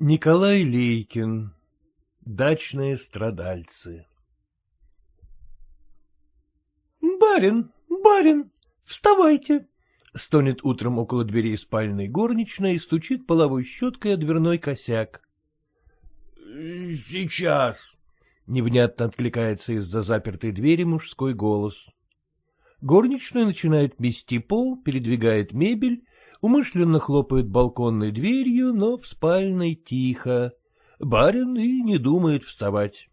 Николай Лейкин. Дачные страдальцы. Барин, барин, вставайте! Стонет утром около дверей спальной горничной и стучит половой щеткой о дверной косяк. Сейчас. Невнятно откликается из-за запертой двери мужской голос. Горничная начинает мести пол, передвигает мебель умышленно хлопает балконной дверью, но в спальной тихо. Барин и не думает вставать.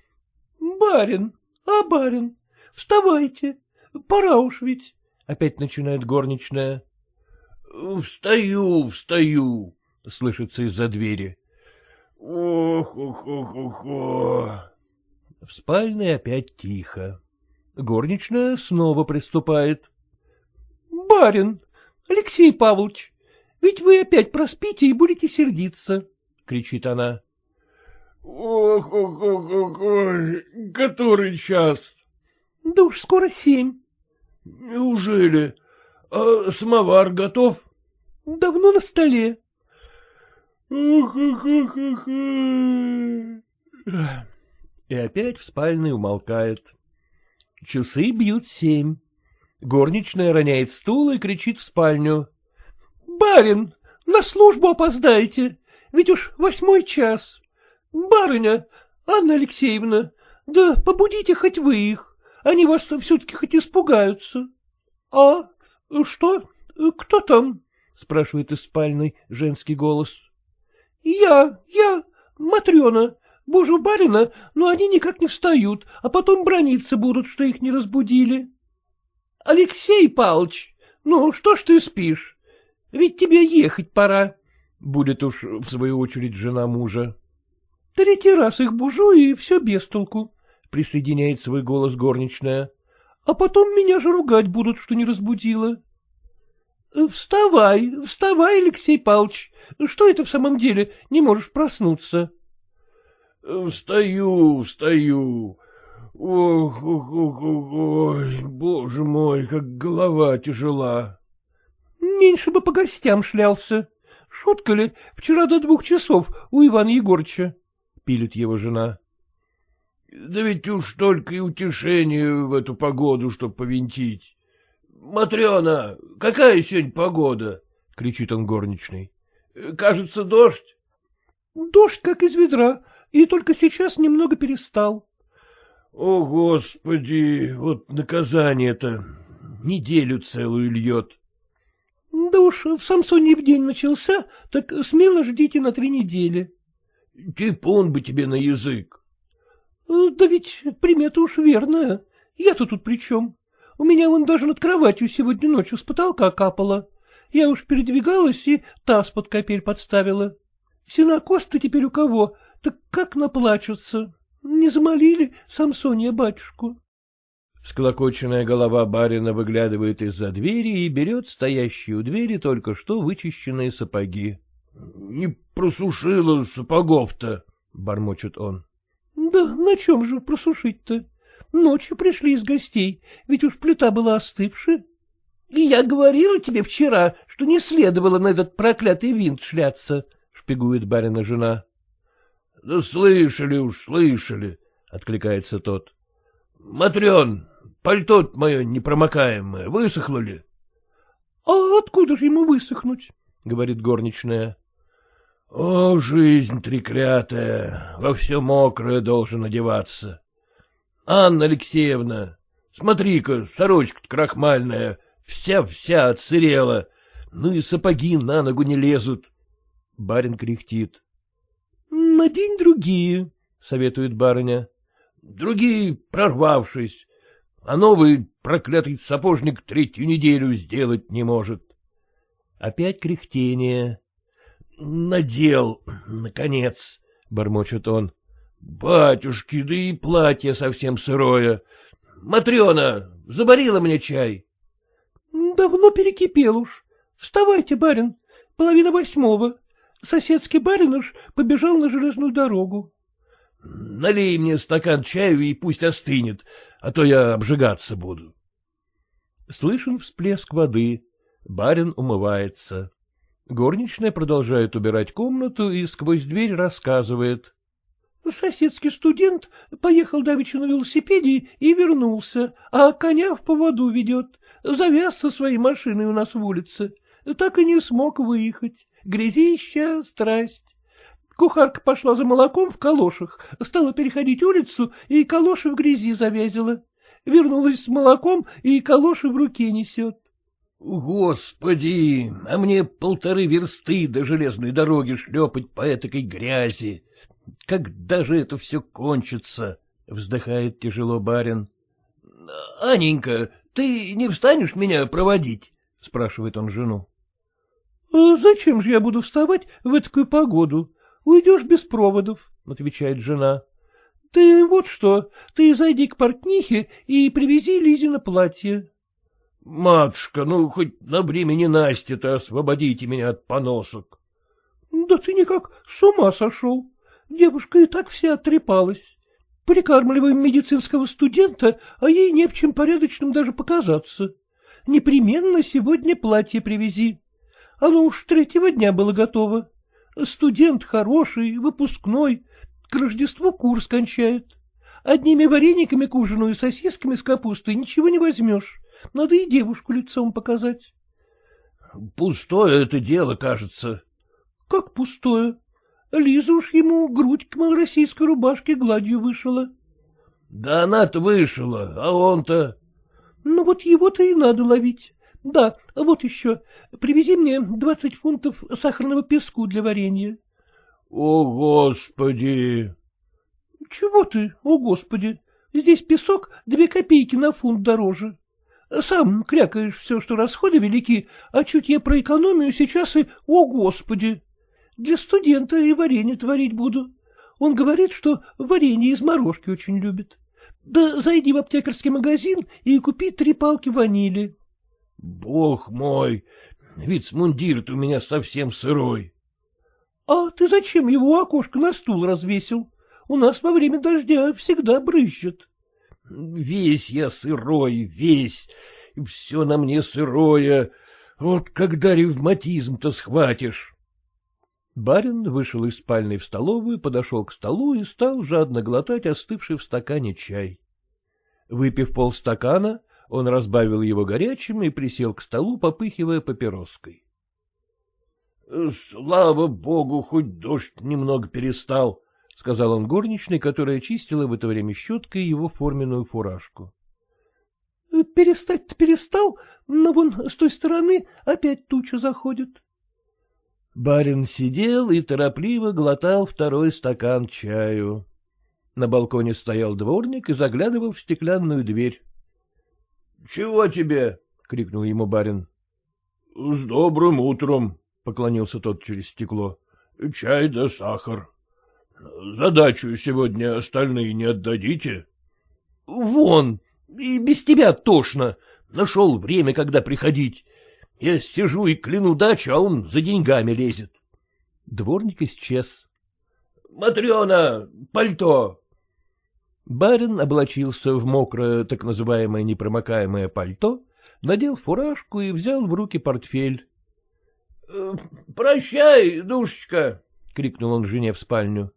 — Барин, а барин, вставайте, пора уж ведь, — опять начинает горничная. — Встаю, встаю, — слышится из-за двери. — Ох, ох, ох, ох, ох. В спальной опять тихо. Горничная снова приступает. — Барин, Алексей Павлович, ведь вы опять проспите и будете сердиться, — кричит она. — Ох, ох, ох, ох, ой, который час? — Да уж скоро семь. — Неужели? А самовар готов? — Давно на столе. — Ох, ох, ох, ох, И опять в спальне умолкает. Часы бьют семь. Горничная роняет стул и кричит в спальню. — Барин, на службу опоздаете, ведь уж восьмой час. Барыня, Анна Алексеевна, да побудите хоть вы их, они вас все-таки хоть испугаются. — А что? Кто там? — спрашивает из спальной женский голос. — Я, я, Матрена, боже барина, но они никак не встают, а потом брониться будут, что их не разбудили. — Алексей Павлович, ну что ж ты спишь? Ведь тебе ехать пора. Будет уж, в свою очередь, жена мужа. — Третий раз их бужу, и все без толку, — присоединяет свой голос горничная. — А потом меня же ругать будут, что не разбудила. — Вставай, вставай, Алексей Павлович. Что это в самом деле, не можешь проснуться? — Встаю, встаю. Ох, ох, ох, ох, ой, боже мой, как голова тяжела. Меньше бы по гостям шлялся. Шутка ли, вчера до двух часов у Ивана Егорыча, — пилит его жена. Да ведь уж только и утешение в эту погоду, чтоб повинтить. Матрена, какая сегодня погода? — кричит он горничной. — Кажется, дождь. — Дождь, как из ведра, и только сейчас немного перестал. О, Господи, вот наказание-то неделю целую льет. Да уж в Самсоньев день начался, так смело ждите на три недели. Типун бы тебе на язык. Да ведь примета уж верная. Я-то тут при чем? У меня вон даже над кроватью сегодня ночью с потолка капало. Я уж передвигалась и таз под капель подставила. Сенокос-то теперь у кого? Так как наплачутся? Не замолили Самсония батюшку? Всклокоченная голова барина выглядывает из-за двери и берет стоящие у двери только что вычищенные сапоги. — Не просушила сапогов-то, — бормочет он. — Да на чем же просушить-то? Ночью пришли из гостей, ведь уж плита была остывшая. И я говорила тебе вчера, что не следовало на этот проклятый винт шляться, — шпигует барина жена. — Да слышали уж, слышали, — откликается тот. — Матрен, пальто мое непромокаемое, высохло ли? — А откуда же ему высохнуть? — говорит горничная. — О, жизнь треклятая, во все мокрое должен одеваться. Анна Алексеевна, смотри-ка, сорочка крахмальная, вся-вся отсырела, ну и сапоги на ногу не лезут. Барин кряхтит. — Надень другие, — советует барыня. — Другие, прорвавшись, а новый проклятый сапожник третью неделю сделать не может. Опять кряхтение. — Надел, наконец, — бормочет он. — Батюшки, да и платье совсем сырое. Матрена, заборила мне чай. — Давно перекипел уж. Вставайте, барин, половина восьмого. Соседский барин уж побежал на железную дорогу. — Налей мне стакан чаю и пусть остынет, а то я обжигаться буду. Слышен всплеск воды. Барин умывается. Горничная продолжает убирать комнату и сквозь дверь рассказывает. Соседский студент поехал давеча на велосипеде и вернулся, а коня в поводу ведет. Завяз со своей машиной у нас в улице. Так и не смог выехать. Грязища, страсть. Кухарка пошла за молоком в калошах, стала переходить улицу и калоши в грязи завязила. Вернулась с молоком и калоши в руке несет. Господи, а мне полторы версты до железной дороги шлепать по этакой грязи. Когда же это все кончится? — вздыхает тяжело барин. — Аненька, ты не встанешь меня проводить? — спрашивает он жену. — Зачем же я буду вставать в такую погоду? Уйдешь без проводов, — отвечает жена. — Ты вот что, ты зайди к портнихе и привези Лизина платье. — Матушка, ну хоть на времени Насти-то освободите меня от поносок. — Да ты никак с ума сошел. Девушка и так вся отрепалась. Прикармливаем медицинского студента, а ей не в чем порядочным даже показаться. Непременно сегодня платье привези. Оно уж третьего дня было готово. Студент хороший, выпускной, к Рождеству курс кончает. Одними варениками к ужину и сосисками с капустой ничего не возьмешь. Надо и девушку лицом показать. — Пустое это дело, кажется. — Как пустое? Лиза уж ему грудь к малороссийской рубашке гладью вышила. — Да она-то вышила, а он-то... — Ну вот его-то и надо ловить. Да, вот еще. Привези мне двадцать фунтов сахарного песку для варенья. — О, Господи! — Чего ты, о, Господи? Здесь песок две копейки на фунт дороже. Сам крякаешь все, что расходы велики, а чуть я про экономию сейчас и «О, Господи!» Для студента и варенье творить буду. Он говорит, что варенье из морожки очень любит. Да зайди в аптекарский магазин и купи три палки ванили. — Бог мой, вицмундир у меня совсем сырой. — А ты зачем его у окошка на стул развесил? У нас во время дождя всегда брызжет. — Весь я сырой, весь, все на мне сырое. Вот когда ревматизм-то схватишь. Барин вышел из спальни в столовую, подошел к столу и стал жадно глотать остывший в стакане чай. Выпив полстакана, он разбавил его горячим и присел к столу, попыхивая папироской. — Слава богу, хоть дождь немного перестал, — сказал он горничной, которая чистила в это время щеткой его форменную фуражку. — Перестать-то перестал, но вон с той стороны опять туча заходит. Барин сидел и торопливо глотал второй стакан чаю. На балконе стоял дворник и заглядывал в стеклянную дверь. — Чего тебе? — крикнул ему барин. — С добрым утром, — поклонился тот через стекло. — Чай да сахар. Задачу сегодня остальные не отдадите? — Вон, и без тебя тошно. Нашел время, когда приходить. Я сижу и кляну дачу, а он за деньгами лезет. Дворник исчез. — Матрена, пальто! Барин облачился в мокрое, так называемое непромокаемое пальто, надел фуражку и взял в руки портфель. «Э, — Прощай, душечка! — крикнул он жене в спальню.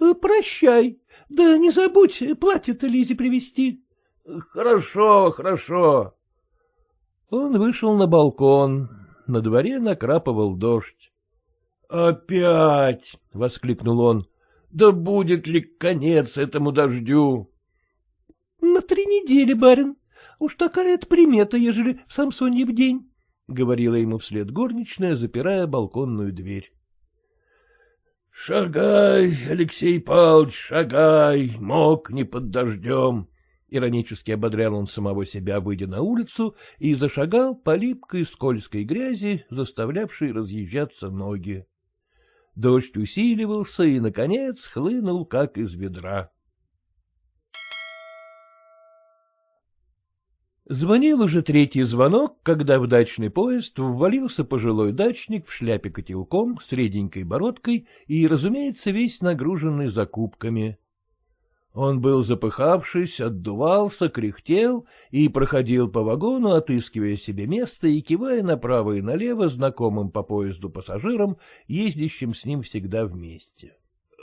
«Э, — Прощай. Да не забудь платье-то Лизе привезти. — Хорошо, хорошо. Он вышел на балкон. На дворе накрапывал дождь. — Опять! — воскликнул он. — Да будет ли конец этому дождю? — На три недели, барин. Уж такая-то примета, ежели в Самсонье в день, — говорила ему вслед горничная, запирая балконную дверь. — Шагай, Алексей Павлович, шагай, мог не под дождем, Иронически ободрял он самого себя, выйдя на улицу, и зашагал по липкой скользкой грязи, заставлявшей разъезжаться ноги. Дождь усиливался и, наконец, хлынул, как из ведра. Звонил уже третий звонок, когда в дачный поезд ввалился пожилой дачник в шляпе котелком с реденькой бородкой и, разумеется, весь нагруженный закупками. Он был запыхавшись, отдувался, кряхтел и проходил по вагону, отыскивая себе место и кивая направо и налево знакомым по поезду пассажирам, ездящим с ним всегда вместе.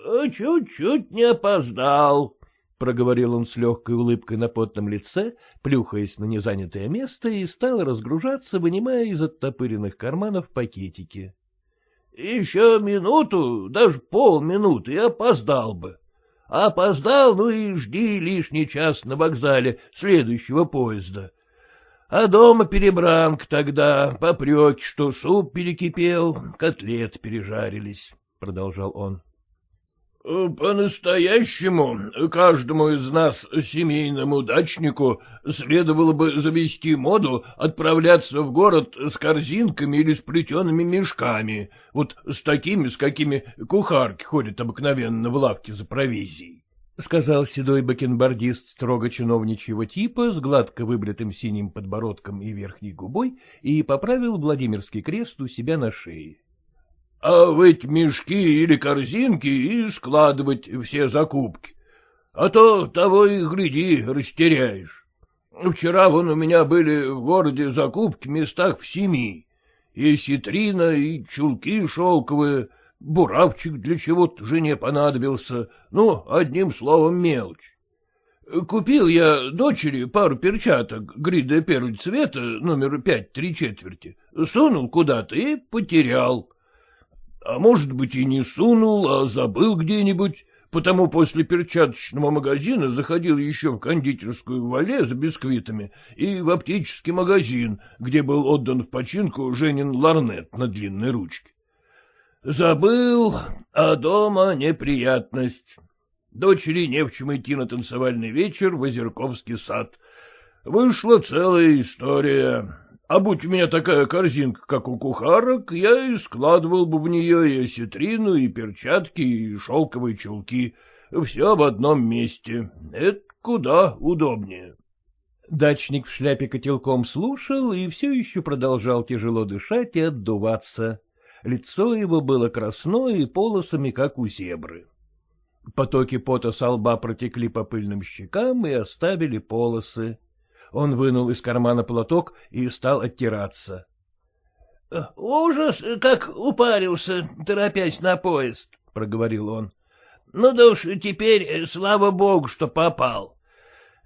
«А — Чуть-чуть не опоздал, — проговорил он с легкой улыбкой на потном лице, плюхаясь на незанятое место и стал разгружаться, вынимая из оттопыренных карманов пакетики. — Еще минуту, даже полминуты, и опоздал бы. Опоздал, ну и жди лишний час на вокзале следующего поезда. А дома перебранка тогда, попреки, что суп перекипел, котлет пережарились, — продолжал он. По-настоящему каждому из нас, семейному дачнику, следовало бы завести моду отправляться в город с корзинками или с плетеными мешками, вот с такими, с какими кухарки ходят обыкновенно в лавке за провизией. — сказал седой бакенбардист строго чиновничьего типа с гладко выбритым синим подбородком и верхней губой и поправил Владимирский крест у себя на шее а в эти мешки или корзинки и складывать все закупки. А то того и гляди, растеряешь. Вчера вон у меня были в городе закупки в местах в семи. И ситрина, и чулки шелковые, буравчик для чего-то жене понадобился, ну, одним словом, мелочь. Купил я дочери пару перчаток грида первого цвета, номер пять три четверти, сунул куда-то и потерял. А может быть, и не сунул, а забыл где-нибудь, потому после перчаточного магазина заходил еще в кондитерскую Вале за бисквитами и в оптический магазин, где был отдан в починку Женин ларнет на длинной ручке. Забыл, а дома неприятность. Дочери не в чем идти на танцевальный вечер в Озерковский сад. Вышла целая история. А будь у меня такая корзинка, как у кухарок, я и складывал бы в нее и осетрину, и перчатки, и шелковые чулки. Все в одном месте. Это куда удобнее. Дачник в шляпе котелком слушал и все еще продолжал тяжело дышать и отдуваться. Лицо его было красное и полосами, как у зебры. Потоки пота со лба протекли по пыльным щекам и оставили полосы. Он вынул из кармана платок и стал оттираться. — Ужас, как упарился, торопясь на поезд, — проговорил он. — Ну да уж теперь, слава богу, что попал.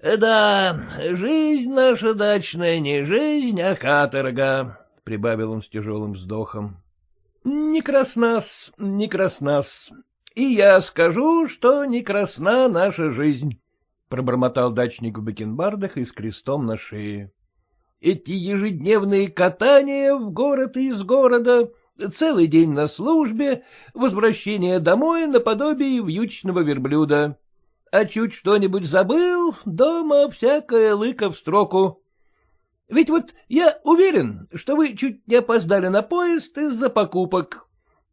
Да, жизнь наша дачная не жизнь, а каторга, — прибавил он с тяжелым вздохом. — Не краснас, не краснас. И я скажу, что не красна наша жизнь. — пробормотал дачник в бакенбардах и с крестом на шее. — Эти ежедневные катания в город и из города, целый день на службе, возвращение домой наподобие вьючного верблюда. А чуть что-нибудь забыл, дома всякая лыка в строку. Ведь вот я уверен, что вы чуть не опоздали на поезд из-за покупок.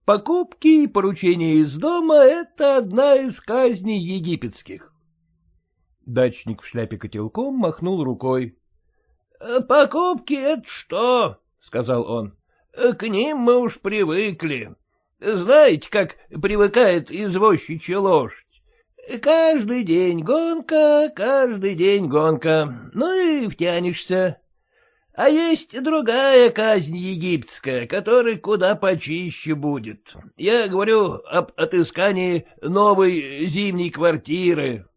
Покупки и поручения из дома — это одна из казней египетских. Дачник в шляпе котелком махнул рукой. «Э, — Покупки — это что? — сказал он. «Э, — К ним мы уж привыкли. Знаете, как привыкает извозчичья лошадь? Каждый день гонка, каждый день гонка, ну и втянешься. А есть другая казнь египетская, которая куда почище будет. Я говорю об отыскании новой зимней квартиры. —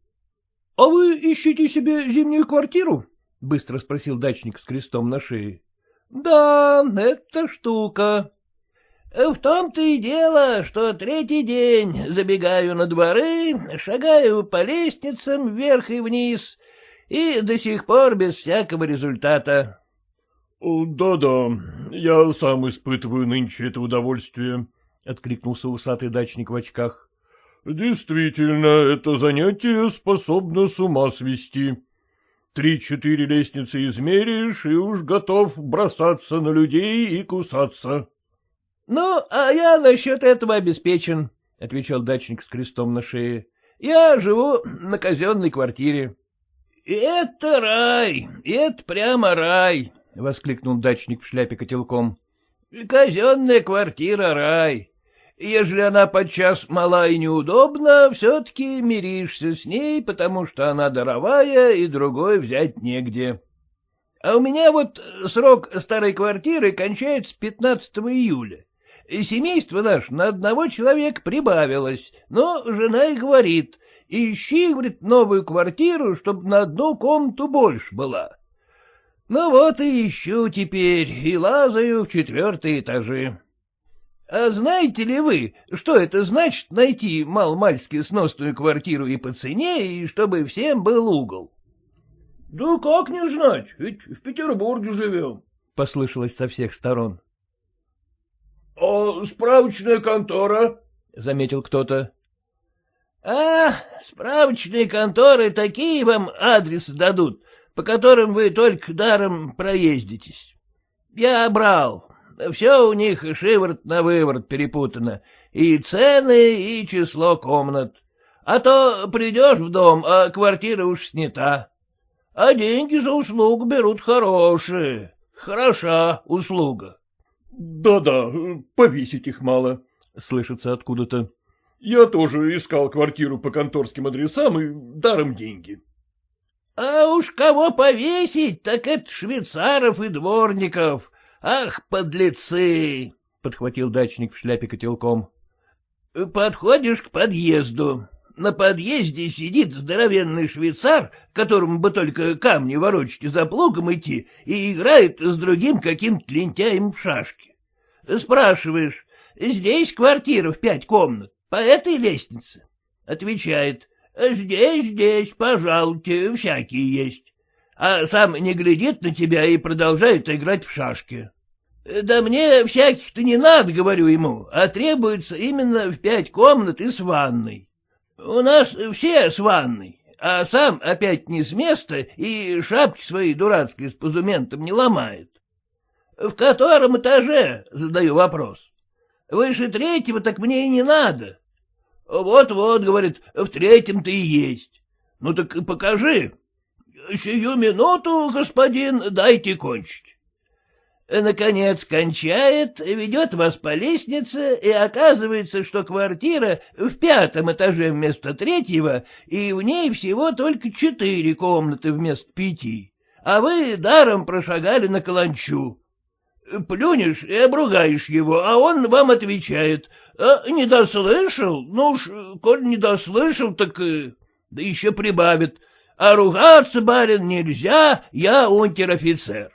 А вы ищете себе зимнюю квартиру? — быстро спросил дачник с крестом на шее. — Да, это штука. — В том-то и дело, что третий день забегаю на дворы, шагаю по лестницам вверх и вниз, и до сих пор без всякого результата. «Да — Да-да, я сам испытываю нынче это удовольствие, — откликнулся усатый дачник в очках. Действительно, это занятие способно с ума свести. Три-четыре лестницы измеришь, и уж готов бросаться на людей и кусаться. — Ну, а я насчет этого обеспечен, — отвечал дачник с крестом на шее. — Я живу на казенной квартире. — Это рай, это прямо рай, — воскликнул дачник в шляпе котелком. — Казенная квартира — рай. Ежели она подчас мала и неудобна, все-таки миришься с ней, потому что она даровая, и другой взять негде. А у меня вот срок старой квартиры кончается 15 июля. Семейство наше на одного человека прибавилось, но жена и говорит, ищи, говорит, новую квартиру, чтобы на одну комнату больше была. Ну вот и ищу теперь, и лазаю в четвертые этажи. А знаете ли вы, что это значит найти мал-мальски сносную квартиру и по цене, и чтобы всем был угол? — Да как не знать, ведь в Петербурге живем, — послышалось со всех сторон. — А справочная контора? — заметил кто-то. — А, справочные конторы такие вам адресы дадут, по которым вы только даром проездитесь. Я брал, все у них шиворот на выворот перепутано, и цены, и число комнат. А то придешь в дом, а квартира уж снята. А деньги за услугу берут хорошие. Хороша услуга. Да — Да-да, повесить их мало, — слышится откуда-то. Я тоже искал квартиру по конторским адресам и даром деньги. — А уж кого повесить, так это швейцаров и дворников, Ах, подлецы! — подхватил дачник в шляпе котелком. — Подходишь к подъезду. На подъезде сидит здоровенный швейцар, которому бы только камни ворочать за плугом идти, и играет с другим каким-то лентяем в шашки. Спрашиваешь, здесь квартира в пять комнат, по этой лестнице? Отвечает, здесь, здесь, пожалуйте, всякие есть а сам не глядит на тебя и продолжает играть в шашки. Да мне всяких-то не надо, говорю ему, а требуется именно в пять комнат и с ванной. У нас все с ванной, а сам опять не с места и шапки свои дурацкие с пузументом не ломает. В котором этаже, задаю вопрос. Выше третьего так мне и не надо. Вот-вот, говорит, в третьем-то и есть. Ну так покажи. — Сию минуту, господин, дайте кончить. Наконец кончает, ведет вас по лестнице, и оказывается, что квартира в пятом этаже вместо третьего, и в ней всего только четыре комнаты вместо пяти, а вы даром прошагали на каланчу. Плюнешь и обругаешь его, а он вам отвечает, а, не дослышал, ну уж, коль не дослышал, так э, да еще прибавит, а ругаться, барин, нельзя, я унтер-офицер.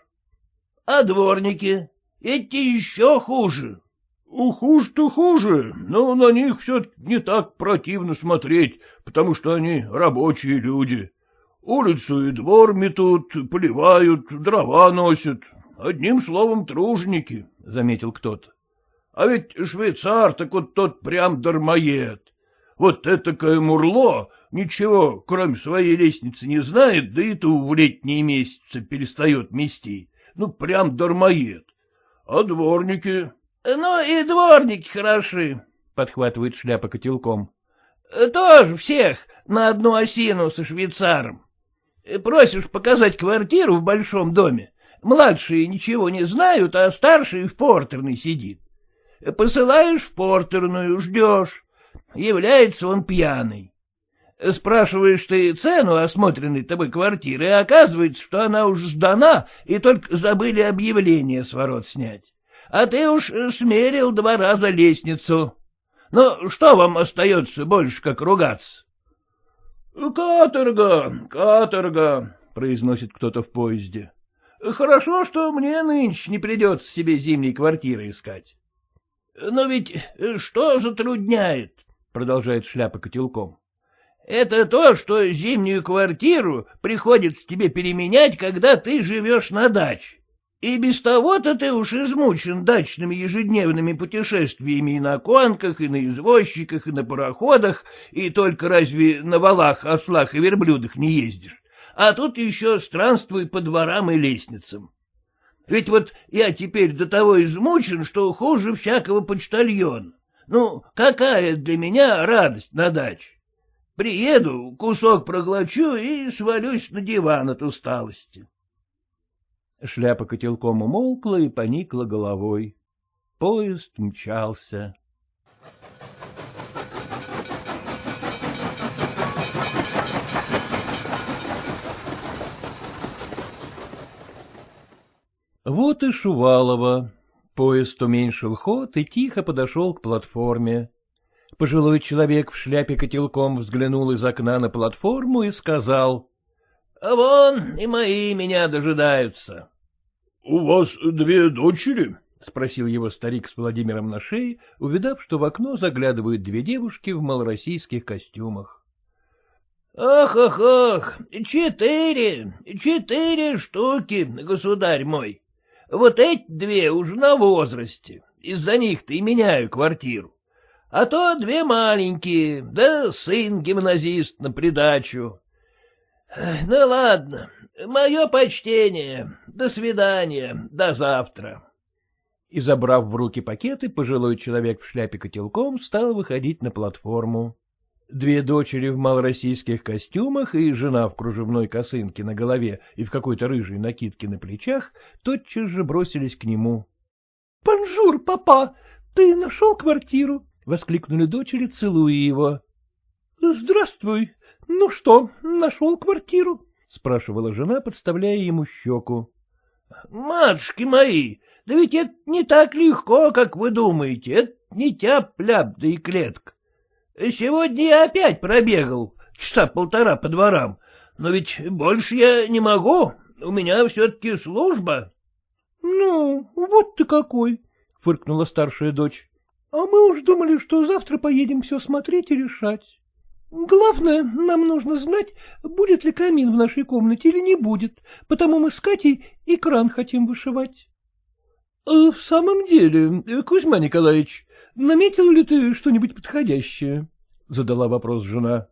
А дворники? Эти еще хуже. Хуже-то хуже, но на них все не так противно смотреть, потому что они рабочие люди. Улицу и двор метут, поливают, дрова носят. Одним словом, тружники, — заметил кто-то. А ведь швейцар, так вот тот прям дармоед. Вот этакое мурло ничего, кроме своей лестницы, не знает, да и ту в летние месяцы перестает мести. Ну, прям дармоед. А дворники? — Ну, и дворники хороши, — подхватывает шляпа котелком. — Тоже всех на одну осину со швейцаром. Просишь показать квартиру в большом доме. Младшие ничего не знают, а старший в портерной сидит. Посылаешь в портерную, ждешь. Является он пьяный. Спрашиваешь ты цену осмотренной тобой квартиры, и оказывается, что она уж сдана, и только забыли объявление с ворот снять. А ты уж смерил два раза лестницу. Ну, что вам остается больше, как ругаться? — Каторга, каторга, — произносит кто-то в поезде. — Хорошо, что мне нынче не придется себе зимней квартиры искать. — Но ведь что затрудняет? — продолжает шляпа котелком. Это то, что зимнюю квартиру приходится тебе переменять, когда ты живешь на даче. И без того-то ты уж измучен дачными ежедневными путешествиями и на конках, и на извозчиках, и на пароходах, и только разве на валах, ослах и верблюдах не ездишь. А тут еще странствуй по дворам и лестницам. Ведь вот я теперь до того измучен, что хуже всякого почтальона. Ну, какая для меня радость на даче? Приеду, кусок проглочу и свалюсь на диван от усталости. Шляпа котелком умолкла и поникла головой. Поезд мчался. Вот и Шувалова. Поезд уменьшил ход и тихо подошел к платформе. Пожилой человек в шляпе котелком взглянул из окна на платформу и сказал. — А вон и мои меня дожидаются. — У вас две дочери? — спросил его старик с Владимиром на шее, увидав, что в окно заглядывают две девушки в малороссийских костюмах. — Ох, ох, ох, четыре, четыре штуки, государь мой. Вот эти две уже на возрасте, из-за них-то и меняю квартиру. А то две маленькие, да сын гимназист на придачу. Ну ладно, мое почтение, до свидания, до завтра. И, забрав в руки пакеты, пожилой человек в шляпе котелком стал выходить на платформу. Две дочери в малороссийских костюмах и жена в кружевной косынке на голове и в какой-то рыжей накидке на плечах тотчас же бросились к нему. — Бонжур, папа, ты нашел квартиру? — воскликнули дочери, целуя его. — Здравствуй. Ну что, нашел квартиру? — спрашивала жена, подставляя ему щеку. — Матушки мои, да ведь это не так легко, как вы думаете. Это не тяп-ляп, да и клетка. Сегодня я опять пробегал, часа полтора по дворам, но ведь больше я не могу, у меня все-таки служба. — Ну, вот ты какой, — фыркнула старшая дочь. — А мы уж думали, что завтра поедем все смотреть и решать. Главное, нам нужно знать, будет ли камин в нашей комнате или не будет, потому мы с Катей и кран хотим вышивать. — В самом деле, Кузьма Николаевич, наметил ли ты что-нибудь подходящее? — задала вопрос жена.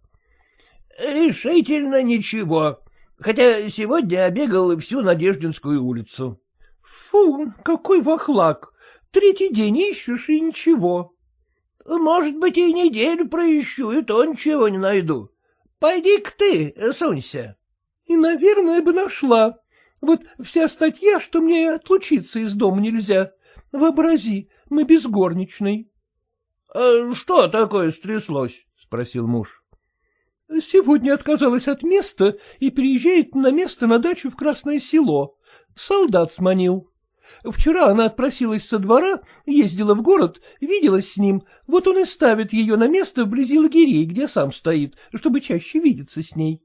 — Решительно ничего, хотя сегодня я бегал всю Надеждинскую улицу. — Фу, какой вахлак! Третий день ищешь и ничего. — Может быть, и неделю проищу, и то ничего не найду. Пойди-ка ты, сунься. — И, наверное, бы нашла. Вот вся статья, что мне отлучиться из дома нельзя. Вообрази, мы без горничной. — А что такое стряслось? — спросил муж. — Сегодня отказалась от места и приезжает на место на дачу в Красное Село. Солдат сманил. Вчера она отпросилась со двора, ездила в город, виделась с ним, вот он и ставит ее на место вблизи лагерей, где сам стоит, чтобы чаще видеться с ней.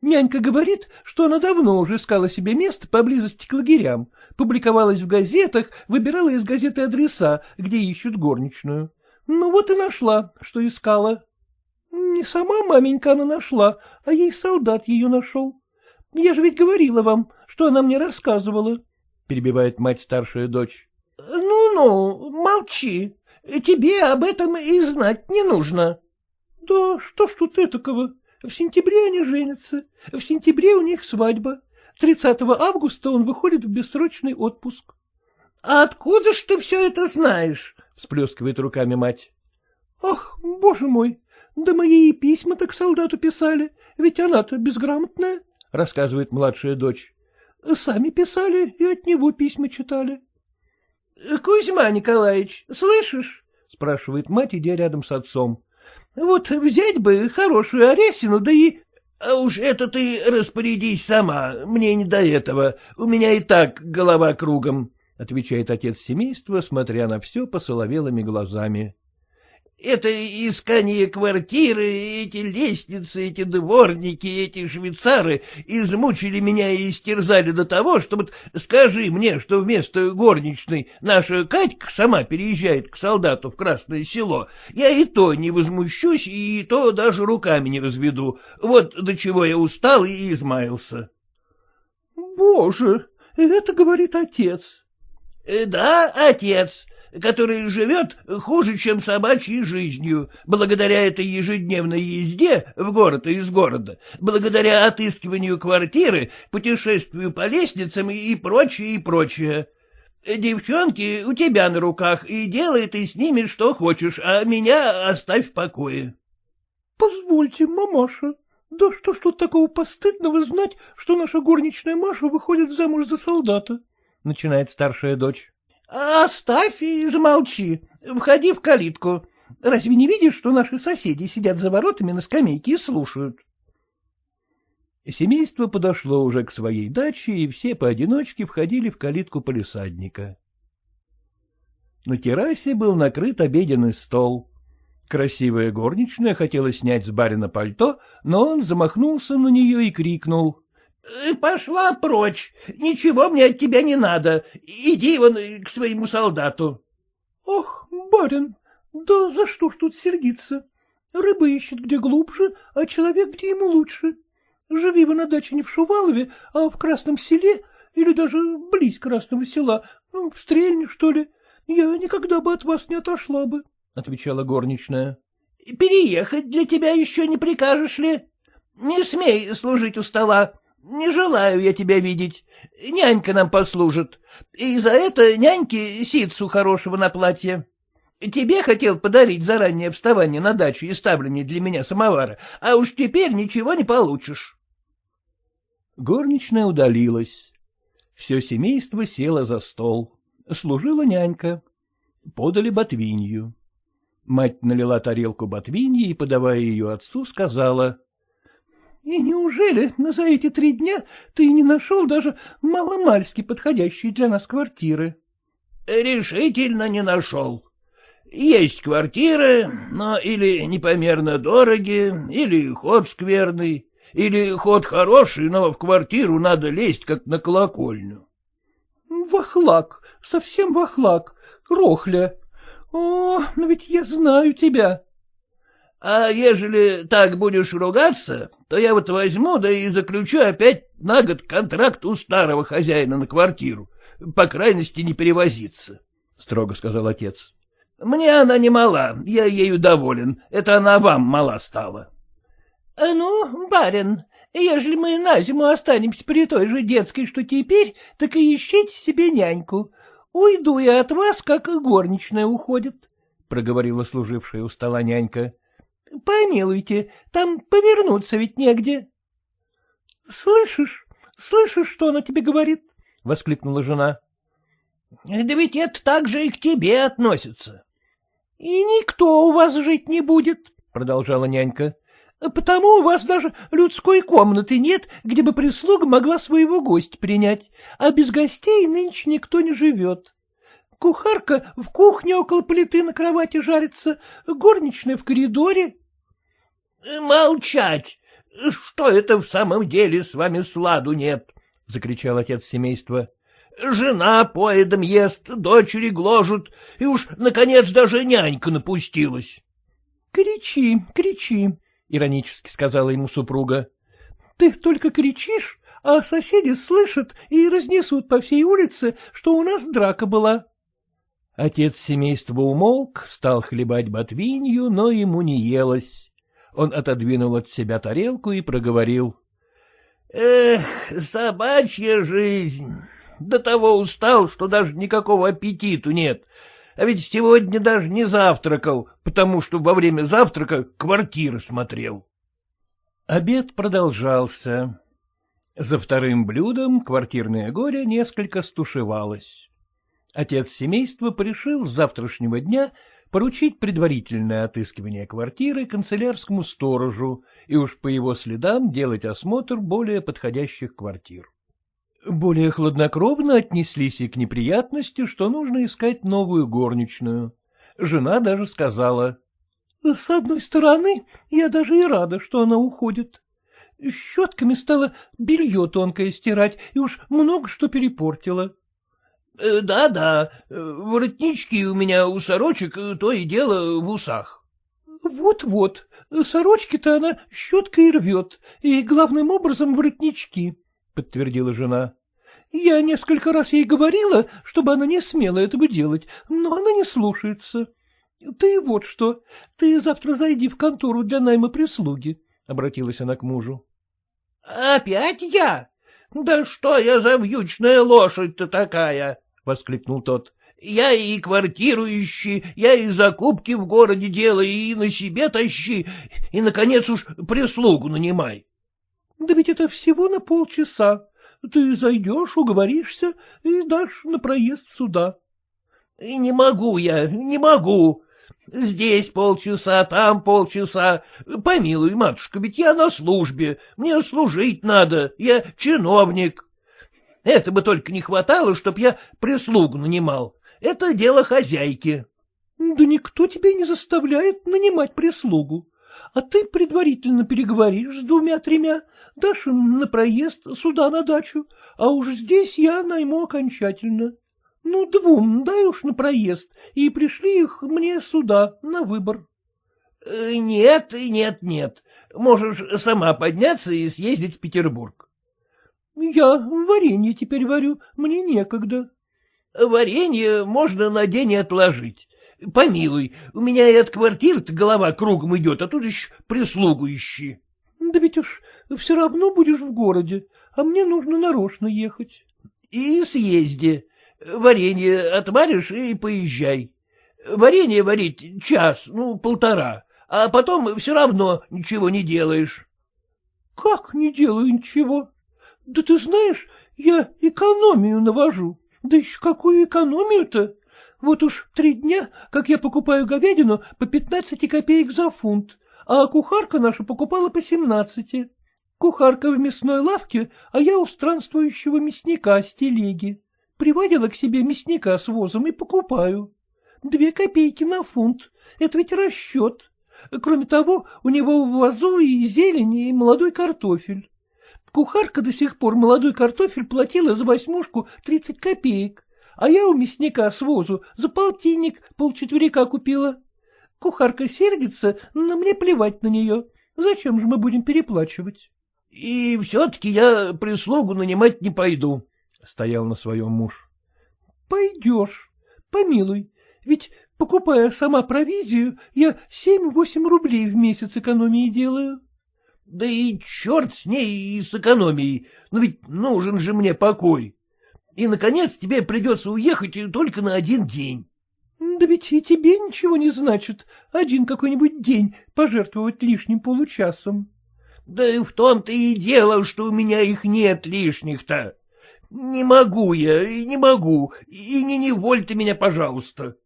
Нянька говорит, что она давно уже искала себе место поблизости к лагерям, публиковалась в газетах, выбирала из газеты адреса, где ищут горничную. Ну вот и нашла, что искала. Не сама маменька она нашла, а ей солдат ее нашел. Я же ведь говорила вам, что она мне рассказывала, — перебивает мать старшая дочь. Ну — молчи. Тебе об этом и знать не нужно. — Да что ж тут этакого? В сентябре они женятся, в сентябре у них свадьба. 30 августа он выходит в бессрочный отпуск. — А откуда ж ты все это знаешь? — всплескивает руками мать. — Ах, боже мой, да мои письма так солдату писали, ведь она-то безграмотная, — рассказывает младшая дочь. — Сами писали и от него письма читали. — Кузьма Николаевич, слышишь? — спрашивает мать, идя рядом с отцом. Вот взять бы хорошую Аресину, да и... А уж это ты распорядись сама, мне не до этого, у меня и так голова кругом, — отвечает отец семейства, смотря на все посоловелыми глазами. Это искание квартиры, эти лестницы, эти дворники, эти швейцары измучили меня и истерзали до того, что вот скажи мне, что вместо горничной наша Катька сама переезжает к солдату в Красное Село, я и то не возмущусь, и то даже руками не разведу. Вот до чего я устал и измаялся. — Боже, это говорит отец. — Да, отец, который живет хуже, чем собачьей жизнью, благодаря этой ежедневной езде в город и из города, благодаря отыскиванию квартиры, путешествию по лестницам и прочее, и прочее. Девчонки у тебя на руках, и делай ты с ними что хочешь, а меня оставь в покое. — Позвольте, мамаша, да что ж тут такого постыдного знать, что наша горничная Маша выходит замуж за солдата? — начинает старшая дочь. — Оставь и замолчи. Входи в калитку. Разве не видишь, что наши соседи сидят за воротами на скамейке и слушают? Семейство подошло уже к своей даче, и все поодиночке входили в калитку полисадника. На террасе был накрыт обеденный стол. Красивая горничная хотела снять с барина пальто, но он замахнулся на нее и крикнул. «Э, — Пошла прочь, ничего мне от тебя не надо, иди вон к своему солдату. — Ох, барин, да за что ж тут сердиться? Рыба ищет где глубже, а человек где ему лучше. Живи вы на даче не в Шувалове, а в Красном селе, или даже близ Красного села, ну, в Стрельне, что ли, я никогда бы от вас не отошла бы, — отвечала горничная. — Переехать для тебя еще не прикажешь ли? Не смей служить у стола. Не желаю я тебя видеть. Нянька нам послужит. И за это няньке ситцу хорошего на платье. Тебе хотел подарить заранее вставание на дачу и ставление для меня самовара, а уж теперь ничего не получишь. Горничная удалилась. Все семейство село за стол. Служила нянька. Подали ботвинью. Мать налила тарелку ботвиньи и, подавая ее отцу, сказала. — И неужели за эти три дня ты не нашел даже маломальски подходящей для нас квартиры? — Решительно не нашел. Есть квартиры, но или непомерно дороги, или ход скверный. Или ход хороший, но в квартиру надо лезть, как на колокольню. — Вахлак, совсем вахлак, рохля. О, но ведь я знаю тебя. — А ежели так будешь ругаться, то я вот возьму, да и заключу опять на год контракт у старого хозяина на квартиру, по крайности не перевозиться, — строго сказал отец. — Мне она не мала, я ею доволен, это она вам мала стала. — Э, ну, барин, ежели мы на зиму останемся при той же детской, что теперь, так и ищите себе няньку. Уйду я от вас, как горничная уходит, — проговорила служившая у стола нянька. — Помилуйте, там повернуться ведь негде. — Слышишь, слышишь, что она тебе говорит? — воскликнула жена. — Да ведь это так же и к тебе относится. — И никто у вас жить не будет, — продолжала нянька. Потому у вас даже людской комнаты нет, где бы прислуга могла своего гостя принять, а без гостей нынче никто не живет. Кухарка в кухне около плиты на кровати жарится, горничная в коридоре. — Молчать! Что это в самом деле с вами сладу нет? — закричал отец семейства. — Жена поедом ест, дочери гложут, и уж, наконец, даже нянька напустилась. — Кричи, кричи, — иронически сказала ему супруга. — Ты только кричишь, а соседи слышат и разнесут по всей улице, что у нас драка была. Отец семейства умолк, стал хлебать ботвинью, но ему не елось. Он отодвинул от себя тарелку и проговорил. — Эх, собачья жизнь! До того устал, что даже никакого аппетиту нет. А ведь сегодня даже не завтракал, потому что во время завтрака квартиры смотрел. Обед продолжался. За вторым блюдом квартирное горе несколько стушевалось. Отец семейства порешил с завтрашнего дня поручить предварительное отыскивание квартиры канцелярскому сторожу и уж по его следам делать осмотр более подходящих квартир. Более хладнокровно отнеслись и к неприятности, что нужно искать новую горничную. Жена даже сказала. — С одной стороны, я даже и рада, что она уходит. Щетками стала белье тонкое стирать, и уж много что перепортила. «Э, — Да-да, воротнички у меня у сорочек то и дело в усах. Вот — Вот-вот, сорочки-то она щеткой рвет, и главным образом воротнички, — подтвердила жена. Я несколько раз ей говорила, чтобы она не смела этого делать, но она не слушается. Ты вот что, ты завтра зайди в контору для найма прислуги, — обратилась она к мужу. — Опять я? Да что я за вьючная лошадь-то такая? — воскликнул тот. — Я и квартиру ищи, я и закупки в городе делаю, и на себе тащи, и, наконец, уж прислугу нанимай. — Да ведь это всего на полчаса, ты зайдешь, уговоришься и дашь на проезд сюда. — Не могу я, не могу. Здесь полчаса, там полчаса. Помилуй, матушка, ведь я на службе, мне служить надо, я чиновник. Это бы только не хватало, чтоб я прислугу нанимал. Это дело хозяйки. — Да никто тебя не заставляет нанимать прислугу. А ты предварительно переговоришь с двумя-тремя, дашь им на проезд сюда на дачу, а уж здесь я найму окончательно. Ну, двум дай уж на проезд, и пришли их мне сюда, на выбор. Э, — Нет, нет, нет. Можешь сама подняться и съездить в Петербург. — Я варенье теперь варю, мне некогда. — Варенье можно на день отложить. Помилуй, у меня и от квартиры-то голова кругом идет, а тут еще прислугу ищи. — Да ведь уж все равно будешь в городе, а мне нужно нарочно ехать. — И съезди. Варенье отваришь и поезжай. Варенье варить час, ну, полтора, а потом все равно ничего не делаешь. — Как не делаю ничего? Да ты знаешь, я экономию навожу. Да еще какую экономию-то? Вот уж три дня, как я покупаю говядину по пятнадцати копеек за фунт, а кухарка наша покупала по семнадцати. Кухарка в мясной лавке, а я у странствующего мясника с телеги. Приводила к себе мясника с возом и покупаю. Две копейки на фунт. Это ведь расчет. Кроме того, у него в вазу и зелень, и молодой картофель. Кухарка до сих пор молодой картофель платила за восьмушку тридцать копеек, а я у мясника с возу за полтинник полчетверика купила. Кухарка сердится, но мне плевать на нее. Зачем же мы будем переплачивать? — И все-таки я прислугу нанимать не пойду, — стоял на своем муж. — Пойдешь, помилуй, ведь, покупая сама провизию, я семь-восемь рублей в месяц экономии делаю. — Да и черт с ней и с экономией, но ведь нужен же мне покой. И, наконец, тебе придется уехать только на один день. — Да ведь и тебе ничего не значит один какой-нибудь день пожертвовать лишним получасом. — Да и в том-то и дело, что у меня их нет лишних-то. Не могу я, и не могу, и не неволь ты меня, пожалуйста.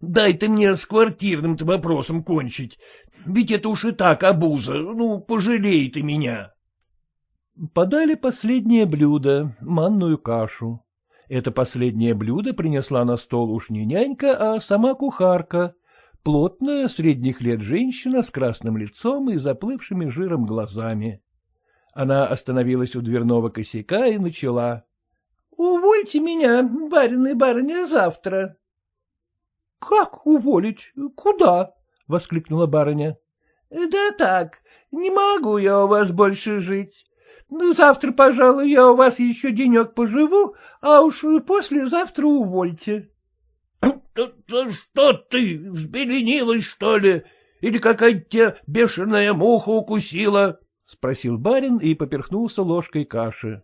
Дай ты мне с квартирным-то вопросом кончить, ведь это уж и так обуза, ну, пожалей ты меня. Подали последнее блюдо, манную кашу. Это последнее блюдо принесла на стол уж не нянька, а сама кухарка, плотная, средних лет женщина с красным лицом и заплывшими жиром глазами. Она остановилась у дверного косяка и начала. Увольте меня, барин и барыня, завтра. — Как уволить? Куда? — воскликнула барыня. — Да так, не могу я у вас больше жить. Ну, завтра, пожалуй, я у вас еще денек поживу, а уж послезавтра увольте. — Что ты, взбеленилась, что ли? Или какая-то тебя бешеная муха укусила? — спросил барин и поперхнулся ложкой каши.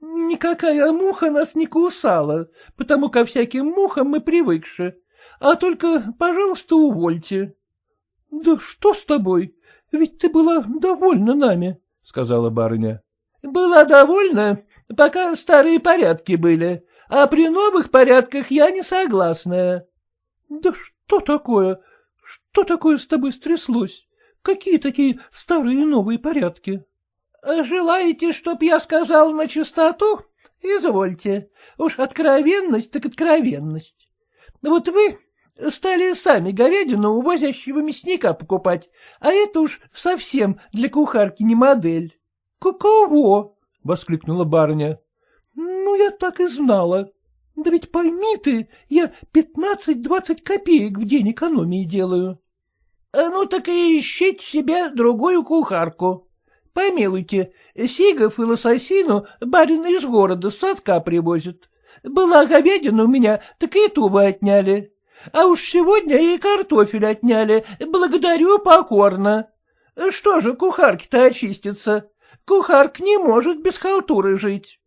Никакая муха нас не кусала, потому ко всяким мухам мы привыкши. А только, пожалуйста, увольте. — Да что с тобой? Ведь ты была довольна нами, — сказала барыня. — Была довольна, пока старые порядки были, а при новых порядках я не согласна. — Да что такое? Что такое с тобой стряслось? Какие такие старые новые порядки? — Желаете, чтоб я сказал на чистоту? Извольте. Уж откровенность так откровенность. Вот вы стали сами говядину у возящего мясника покупать, а это уж совсем для кухарки не модель. — Каково? — воскликнула барыня. — Ну, я так и знала. Да ведь пойми ты, я пятнадцать-двадцать копеек в день экономии делаю. — Ну, так и ищите себе другую кухарку, Помилуйте, сигов и лососину барин из города с садка привозит. Была говядина у меня, так и ту вы отняли. А уж сегодня и картофель отняли, благодарю покорно. Что же кухарки-то очистятся? Кухарка не может без халтуры жить.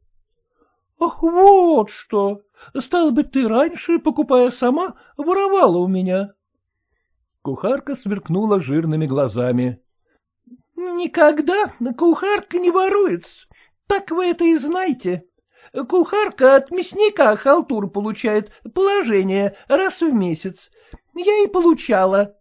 Ах, вот что! Стало быть, ты раньше, покупая сама, воровала у меня. Кухарка сверкнула жирными глазами. Никогда кухарка не воруется. Так вы это и знаете. Кухарка от мясника халтур получает положение раз в месяц. я и получала.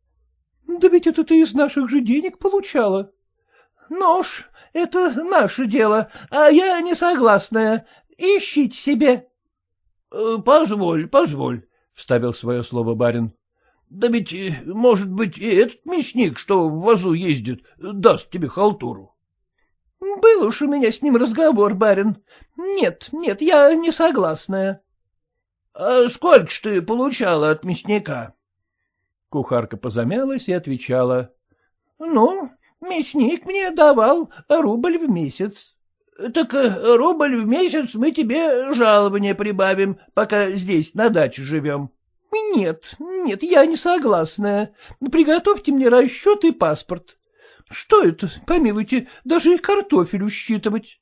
— Да ведь это ты из наших же денег получала. — уж, это наше дело, а я не согласная. Ищите себе. Э, — Позволь, позволь, — вставил свое слово барин. — Да ведь, э, может быть, и этот мясник, что в вазу ездит, даст тебе халтуру. — Был уж у меня с ним разговор, барин. Нет, нет, я не согласная. — А сколько ж ты получала от мясника? Кухарка позамялась и отвечала. — Ну, мясник мне давал рубль в месяц. — Так э, рубль в месяц мы тебе жалование прибавим, пока здесь на даче живем. — Нет, нет, я не согласная. Приготовьте мне расчет и паспорт. Что это, помилуйте, даже и картофель усчитывать?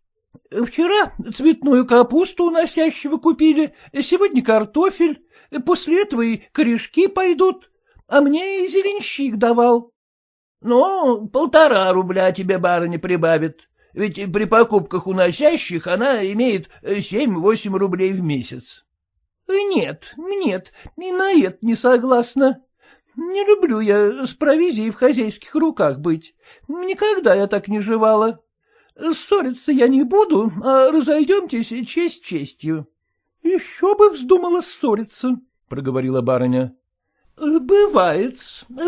Вчера цветную капусту у носящего купили, сегодня картофель, после этого и корешки пойдут, а мне и зеленщик давал. — Ну, полтора рубля тебе барыня прибавит. Ведь при покупках у носящих она имеет семь-восемь рублей в месяц. — Нет, нет, и на это не согласна. Не люблю я с провизией в хозяйских руках быть. Никогда я так не жевала. Ссориться я не буду, а разойдемтесь честь честью. — Еще бы вздумала ссориться, — проговорила барыня. — Бывает,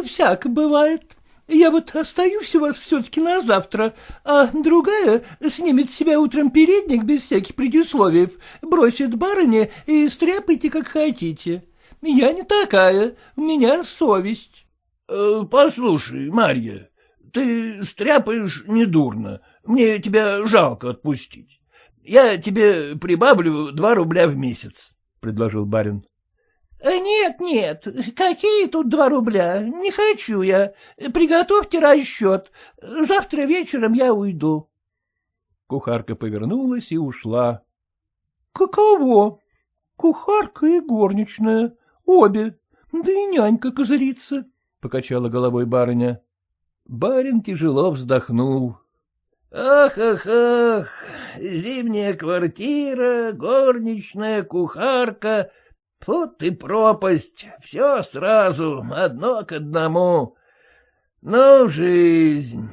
всяко бывает, я вот остаюсь у вас все-таки на завтра, а другая снимет с себя утром передник без всяких предусловий, бросит барыне и стряпайте, как хотите. Я не такая, у меня совесть. Э, — Послушай, Марья, ты стряпаешь недурно, мне тебя жалко отпустить. Я тебе прибавлю два рубля в месяц, — предложил барин. Э, — Нет, нет, какие тут два рубля? Не хочу я. Приготовьте расчет. Завтра вечером я уйду. Кухарка повернулась и ушла. — Каково? Кухарка и горничная. Обе. Да и нянька козырится, — покачала головой барыня. Барин тяжело вздохнул. — Ах, ах, ах, зимняя квартира, горничная, кухарка — Фу и пропасть, все сразу, одно к одному. Ну, жизнь.